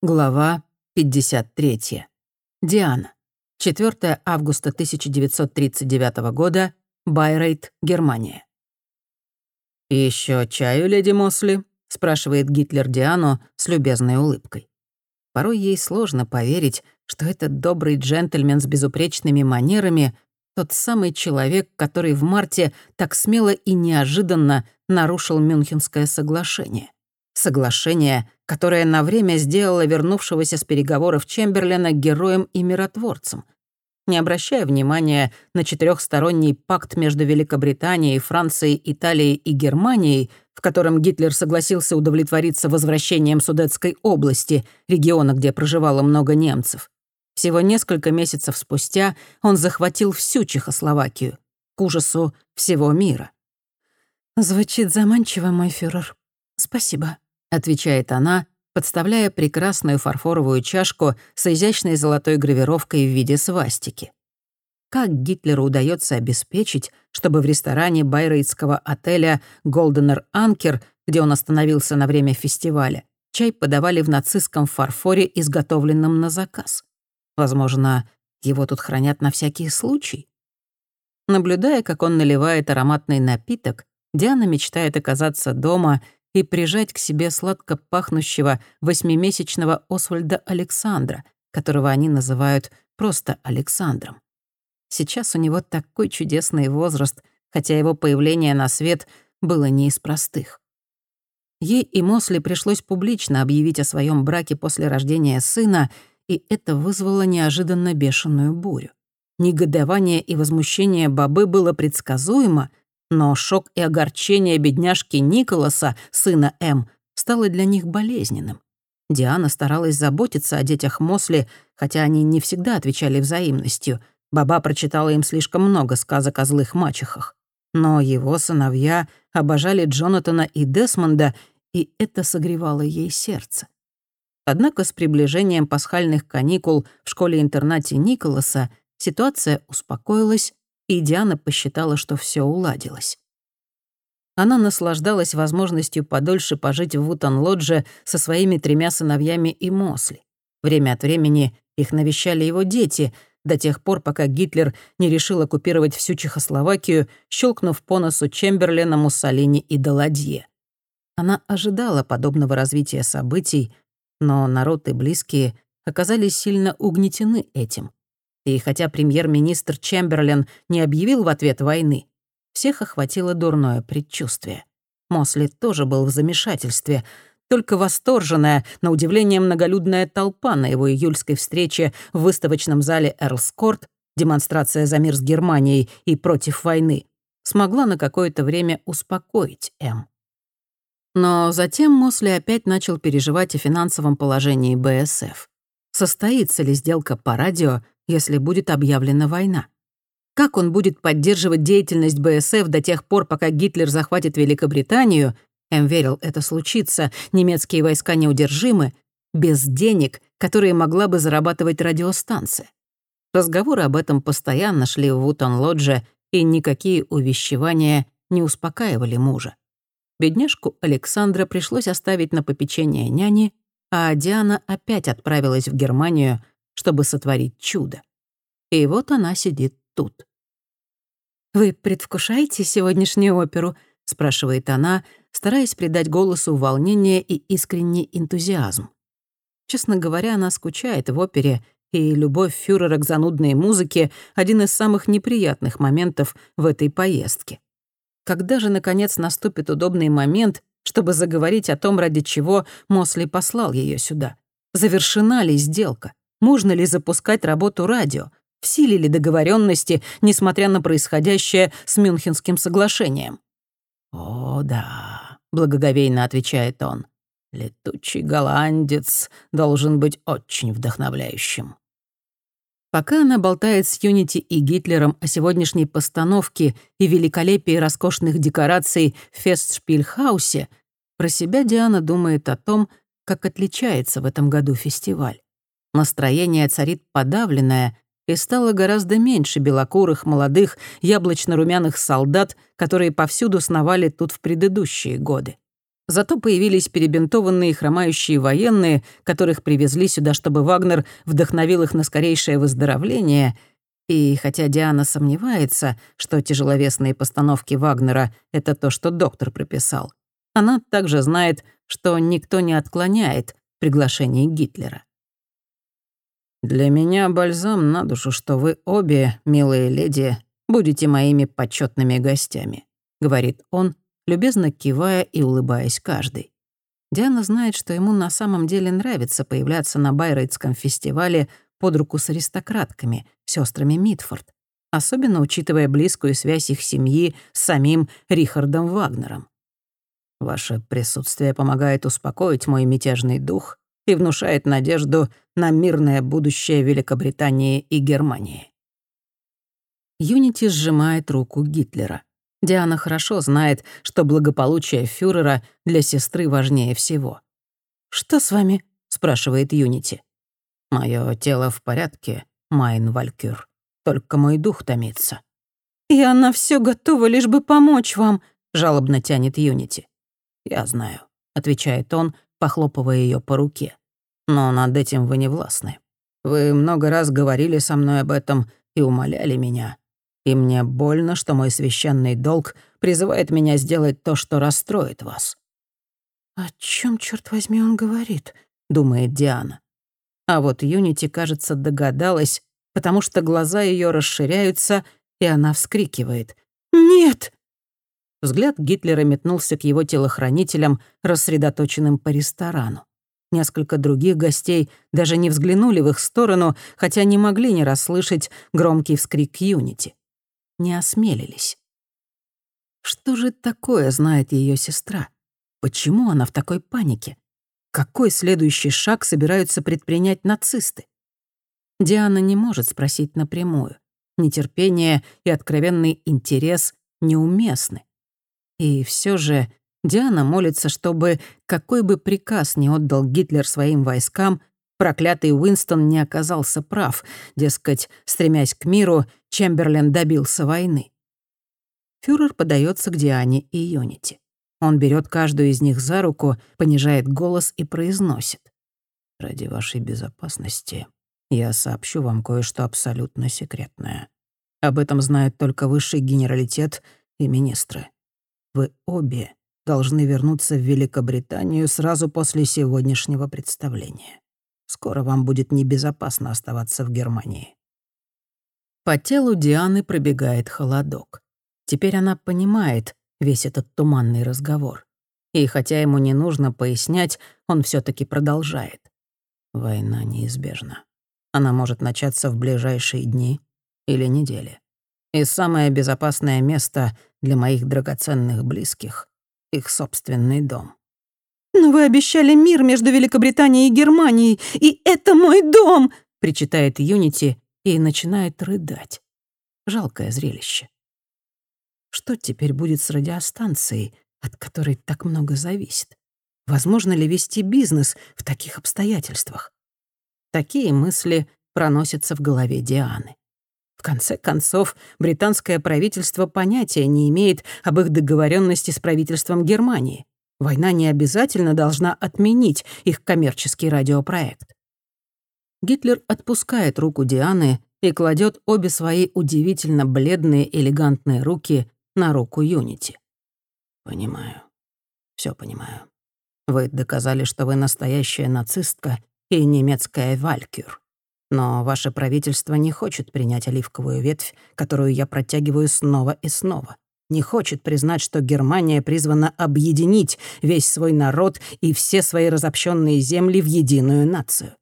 Глава 53. Диана. 4 августа 1939 года. Байрейт, Германия. Еще чаю, леди Мосли?» — спрашивает Гитлер Диану с любезной улыбкой. Порой ей сложно поверить, что этот добрый джентльмен с безупречными манерами — тот самый человек, который в марте так смело и неожиданно нарушил Мюнхенское соглашение. Соглашение, которое на время сделало вернувшегося с переговоров Чемберлена героем и миротворцем. Не обращая внимания на четырехсторонний пакт между Великобританией, Францией, Италией и Германией, в котором Гитлер согласился удовлетвориться возвращением Судетской области, региона, где проживало много немцев. Всего несколько месяцев спустя он захватил всю Чехословакию, к ужасу всего мира. «Звучит заманчиво, мой фюрер. Спасибо», — отвечает она, подставляя прекрасную фарфоровую чашку с изящной золотой гравировкой в виде свастики. Как Гитлеру удается обеспечить, чтобы в ресторане байрейтского отеля «Голденер Анкер», где он остановился на время фестиваля, чай подавали в нацистском фарфоре, изготовленном на заказ? Возможно, его тут хранят на всякий случай? Наблюдая, как он наливает ароматный напиток, Диана мечтает оказаться дома — и прижать к себе сладко пахнущего восьмимесячного Освальда Александра, которого они называют просто Александром. Сейчас у него такой чудесный возраст, хотя его появление на свет было не из простых. Ей и Мосли пришлось публично объявить о своем браке после рождения сына, и это вызвало неожиданно бешеную бурю. Негодование и возмущение бабы было предсказуемо, но шок и огорчение бедняжки Николаса, сына М, стало для них болезненным. Диана старалась заботиться о детях Мосли, хотя они не всегда отвечали взаимностью. Баба прочитала им слишком много сказок о злых мачехах. Но его сыновья обожали Джонатана и Десмонда, и это согревало ей сердце. Однако с приближением пасхальных каникул в школе-интернате Николаса ситуация успокоилась, и Диана посчитала, что все уладилось. Она наслаждалась возможностью подольше пожить в Вутон-Лодже со своими тремя сыновьями и Мосли. Время от времени их навещали его дети, до тех пор, пока Гитлер не решил оккупировать всю Чехословакию, щелкнув по носу Чемберлена, Муссолини и Даладье. Она ожидала подобного развития событий, но народ и близкие оказались сильно угнетены этим. И хотя премьер-министр Чемберлен не объявил в ответ войны, всех охватило дурное предчувствие. Мосли тоже был в замешательстве. Только восторженная, на удивление многолюдная толпа на его июльской встрече в выставочном зале Эрлскорт, демонстрация за мир с Германией и против войны, смогла на какое-то время успокоить М. Но затем Мосли опять начал переживать о финансовом положении БСФ. Состоится ли сделка по радио если будет объявлена война? Как он будет поддерживать деятельность БСФ до тех пор, пока Гитлер захватит Великобританию, М верил, это случится, немецкие войска неудержимы, без денег, которые могла бы зарабатывать радиостанция? Разговоры об этом постоянно шли в Вутон-Лодже, и никакие увещевания не успокаивали мужа. Бедняжку Александра пришлось оставить на попечение няни, а Диана опять отправилась в Германию, чтобы сотворить чудо. И вот она сидит тут. «Вы предвкушаете сегодняшнюю оперу?» — спрашивает она, стараясь придать голосу волнение и искренний энтузиазм. Честно говоря, она скучает в опере, и любовь фюрера к занудной музыке — один из самых неприятных моментов в этой поездке. Когда же, наконец, наступит удобный момент, чтобы заговорить о том, ради чего Мосли послал ее сюда? Завершена ли сделка? Можно ли запускать работу радио? В силе ли договоренности, несмотря на происходящее с Мюнхенским соглашением? «О, да», — благоговейно отвечает он. «Летучий голландец должен быть очень вдохновляющим». Пока она болтает с Юнити и Гитлером о сегодняшней постановке и великолепии роскошных декораций в Фестшпильхаусе, про себя Диана думает о том, как отличается в этом году фестиваль. Настроение царит подавленное, и стало гораздо меньше белокурых, молодых, яблочно-румяных солдат, которые повсюду сновали тут в предыдущие годы. Зато появились перебинтованные хромающие военные, которых привезли сюда, чтобы Вагнер вдохновил их на скорейшее выздоровление. И хотя Диана сомневается, что тяжеловесные постановки Вагнера — это то, что доктор прописал, она также знает, что никто не отклоняет приглашение Гитлера. «Для меня бальзам на душу, что вы обе, милые леди, будете моими почетными гостями», — говорит он, любезно кивая и улыбаясь каждой. Диана знает, что ему на самом деле нравится появляться на Байрейтском фестивале под руку с аристократками, сестрами Митфорд, особенно учитывая близкую связь их семьи с самим Рихардом Вагнером. Ваше присутствие помогает успокоить мой мятежный дух и внушает надежду на мирное будущее Великобритании и Германии. Юнити сжимает руку Гитлера. Диана хорошо знает, что благополучие фюрера для сестры важнее всего. «Что с вами?» — спрашивает Юнити. «Моё тело в порядке, Майн Валькюр. Только мой дух томится». «И она всё готова, лишь бы помочь вам», — жалобно тянет Юнити. «Я знаю», — отвечает он, похлопывая её по руке. «Но над этим вы не властны. Вы много раз говорили со мной об этом и умоляли меня. И мне больно, что мой священный долг призывает меня сделать то, что расстроит вас». «О чем, черт возьми, он говорит?» — думает Диана. А вот Юнити, кажется, догадалась, потому что глаза ее расширяются, и она вскрикивает. «Нет!» Взгляд Гитлера метнулся к его телохранителям, рассредоточенным по ресторану. Несколько других гостей даже не взглянули в их сторону, хотя не могли не расслышать громкий вскрик Юнити. Не осмелились. Что же такое знает ее сестра? Почему она в такой панике? Какой следующий шаг собираются предпринять нацисты? Диана не может спросить напрямую. Нетерпение и откровенный интерес неуместны. И все же Диана молится, чтобы, какой бы приказ ни отдал Гитлер своим войскам, проклятый Уинстон не оказался прав, дескать, стремясь к миру, Чемберлен добился войны. Фюрер подается к Диане и Юнити. Он берет каждую из них за руку, понижает голос и произносит. «Ради вашей безопасности я сообщу вам кое-что абсолютно секретное. Об этом знает только высший генералитет и министры. Вы обе должны вернуться в Великобританию сразу после сегодняшнего представления. Скоро вам будет небезопасно оставаться в Германии». По телу Дианы пробегает холодок. Теперь она понимает весь этот туманный разговор. И хотя ему не нужно пояснять, он все таки продолжает. Война неизбежна. Она может начаться в ближайшие дни или недели. И самое безопасное место для моих драгоценных близких — их собственный дом. «Но вы обещали мир между Великобританией и Германией, и это мой дом!» — причитает Юнити и начинает рыдать. Жалкое зрелище. Что теперь будет с радиостанцией, от которой так много зависит? Возможно ли вести бизнес в таких обстоятельствах? Такие мысли проносятся в голове Дианы. В конце концов, британское правительство понятия не имеет об их договоренности с правительством Германии. Война не обязательно должна отменить их коммерческий радиопроект. Гитлер отпускает руку Дианы и кладет обе свои удивительно бледные элегантные руки на руку Юнити. «Понимаю. все понимаю. Вы доказали, что вы настоящая нацистка и немецкая валькюр. Но ваше правительство не хочет принять оливковую ветвь, которую я протягиваю снова и снова. Не хочет признать, что Германия призвана объединить весь свой народ и все свои разобщенные земли в единую нацию.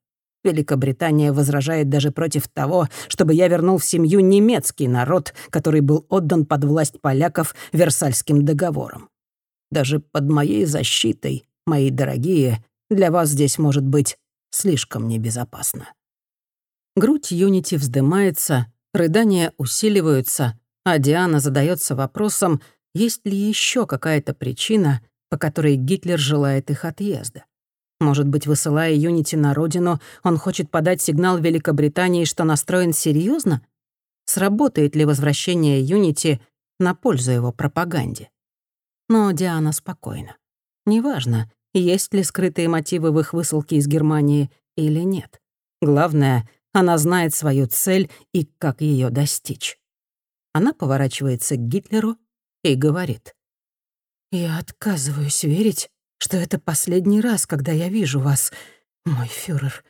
Великобритания возражает даже против того, чтобы я вернул в семью немецкий народ, который был отдан под власть поляков Версальским договором. Даже под моей защитой, мои дорогие, для вас здесь может быть слишком небезопасно. Грудь Юнити вздымается, рыдания усиливаются, а Диана задается вопросом, есть ли еще какая-то причина, по которой Гитлер желает их отъезда. Может быть, высылая Юнити на родину, он хочет подать сигнал Великобритании, что настроен серьезно? Сработает ли возвращение Юнити на пользу его пропаганде? Но Диана спокойна. Неважно, есть ли скрытые мотивы в их высылке из Германии или нет. Главное, она знает свою цель и как ее достичь. Она поворачивается к Гитлеру и говорит. «Я отказываюсь верить, что это последний раз, когда я вижу вас, мой фюрер.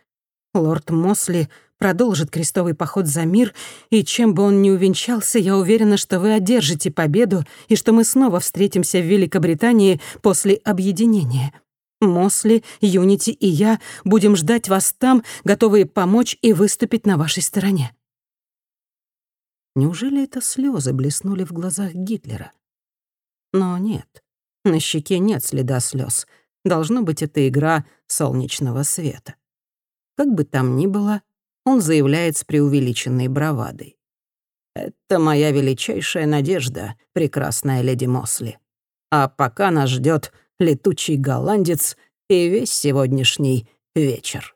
Лорд Мосли продолжит крестовый поход за мир, и чем бы он ни увенчался, я уверена, что вы одержите победу и что мы снова встретимся в Великобритании после объединения. Мосли, Юнити и я будем ждать вас там, готовые помочь и выступить на вашей стороне». Неужели это слезы блеснули в глазах Гитлера? Но нет, на щеке нет следа слез. Должно быть, это игра солнечного света. Как бы там ни было, он заявляет с преувеличенной бравадой. «Это моя величайшая надежда, прекрасная леди Мосли. А пока нас ждет летучий голландец и весь сегодняшний вечер».